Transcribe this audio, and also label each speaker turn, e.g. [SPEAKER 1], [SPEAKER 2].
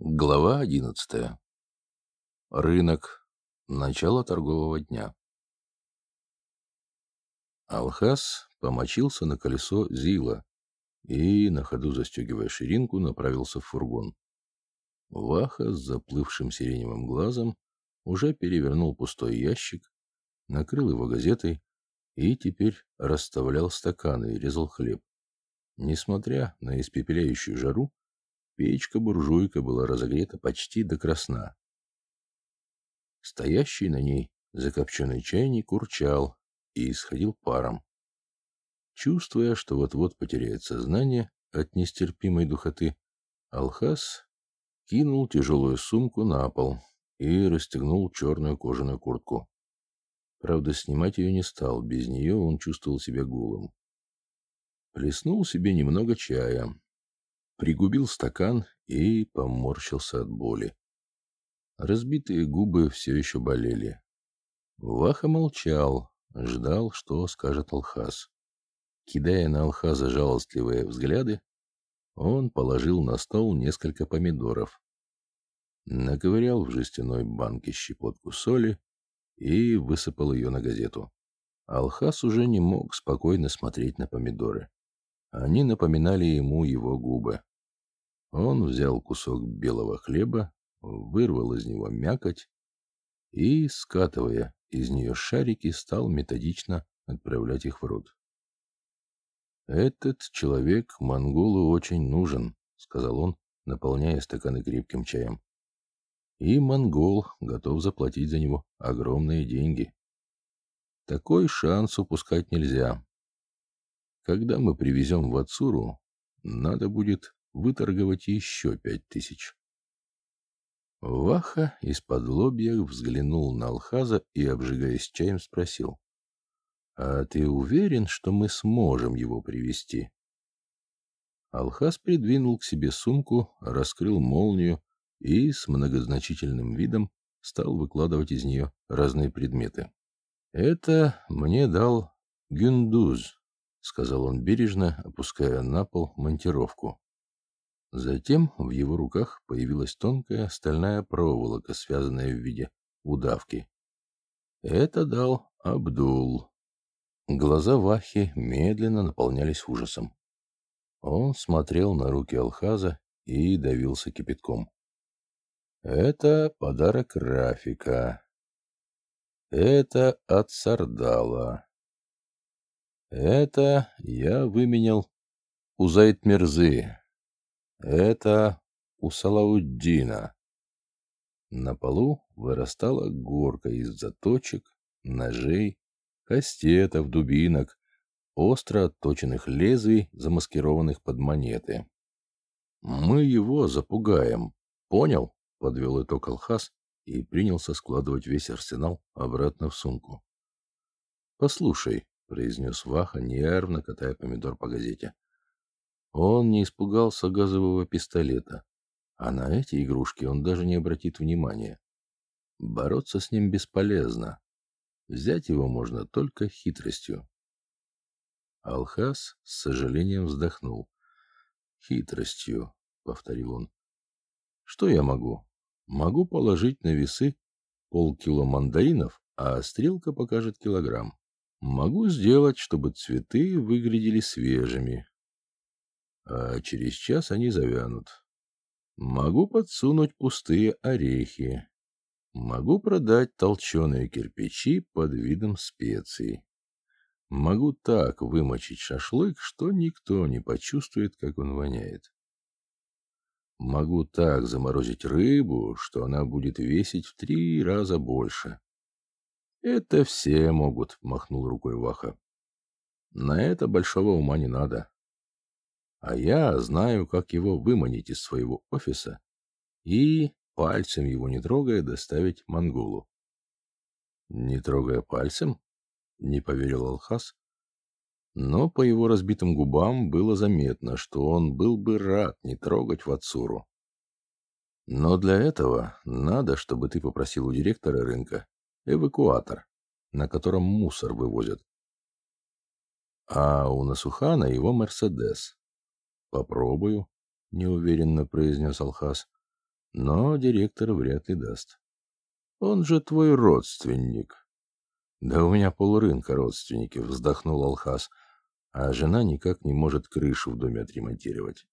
[SPEAKER 1] Глава одиннадцатая. Рынок. Начало торгового дня. Алхас помочился на колесо Зила и, на ходу застегивая ширинку, направился в фургон. Ваха с заплывшим сиреневым глазом уже перевернул пустой ящик, накрыл его газетой и теперь расставлял стаканы и резал хлеб. Несмотря на испепеляющую жару, Печка-буржуйка была разогрета почти до красна. Стоящий на ней закопченный чайник урчал и исходил паром. Чувствуя, что вот-вот потеряет сознание от нестерпимой духоты, Алхас кинул тяжелую сумку на пол и расстегнул черную кожаную куртку. Правда, снимать ее не стал, без нее он чувствовал себя голым. Плеснул себе немного чая, пригубил стакан и поморщился от боли. Разбитые губы все еще болели. Ваха молчал, ждал, что скажет Алхаз. Кидая на Алхаза жалостливые взгляды, он положил на стол несколько помидоров, наковырял в жестяной банке щепотку соли и высыпал ее на газету. Алхаз уже не мог спокойно смотреть на помидоры. Они напоминали ему его губы. Он взял кусок белого хлеба, вырвал из него мякоть и, скатывая из нее шарики, стал методично отправлять их в рот. «Этот человек монголу очень нужен», — сказал он, наполняя стаканы крепким чаем. «И монгол готов заплатить за него огромные деньги. Такой шанс упускать нельзя. Когда мы привезем в Ацуру, надо будет выторговать еще пять тысяч. Ваха из-под лобья взглянул на Алхаза и, обжигаясь чаем, спросил. — А ты уверен, что мы сможем его привести? Алхаз придвинул к себе сумку, раскрыл молнию и с многозначительным видом стал выкладывать из нее разные предметы. «Это мне дал Гюндуз», — сказал он бережно, опуская на пол монтировку. Затем в его руках появилась тонкая стальная проволока, связанная в виде удавки. Это дал Абдул. Глаза Вахи медленно наполнялись ужасом. Он смотрел на руки Алхаза и давился кипятком. Это подарок Рафика. Это от Сардала. Это я выменял у Зайд-Мерзы. Это у Салауддина. На полу вырастала горка из заточек, ножей, кастетов, дубинок, остро отточенных лезвий, замаскированных под монеты. «Мы его запугаем. Понял?» — подвел итог Алхаз и принялся складывать весь арсенал обратно в сумку. «Послушай», — произнес Ваха, нервно катая помидор по газете, — он не испугался газового пистолета, а на эти игрушки он даже не обратит внимания. Бороться с ним бесполезно. Взять его можно только хитростью. Алхас с сожалением вздохнул. «Хитростью», — повторил он. «Что я могу? Могу положить на весы полкило мандаринов, а стрелка покажет килограмм. Могу сделать, чтобы цветы выглядели свежими, а через час они завянут. Могу подсунуть пустые орехи. Могу продать толченые кирпичи под видом специй. Могу так вымочить шашлык, что никто не почувствует, как он воняет. Могу так заморозить рыбу, что она будет весить в три раза больше. Это все могут, махнул рукой Ваха. На это большого ума не надо. А я знаю, как его выманить из своего офиса и, пальцем его не трогая, доставить монголу. Не трогая пальцем? Не поверил Алхас. Но по его разбитым губам было заметно, что он был бы рад не трогать Вацуру. Но для этого надо, чтобы ты попросил у директора рынка эвакуатор, на котором мусор вывозят. А у Насухана его Мерседес. «Попробую», — неуверенно произнес Алхаз. Но директор вряд ли даст. Он же твой родственник. Да у меня полрынка родственники, вздохнул Алхаз, а жена никак не может крышу в доме отремонтировать.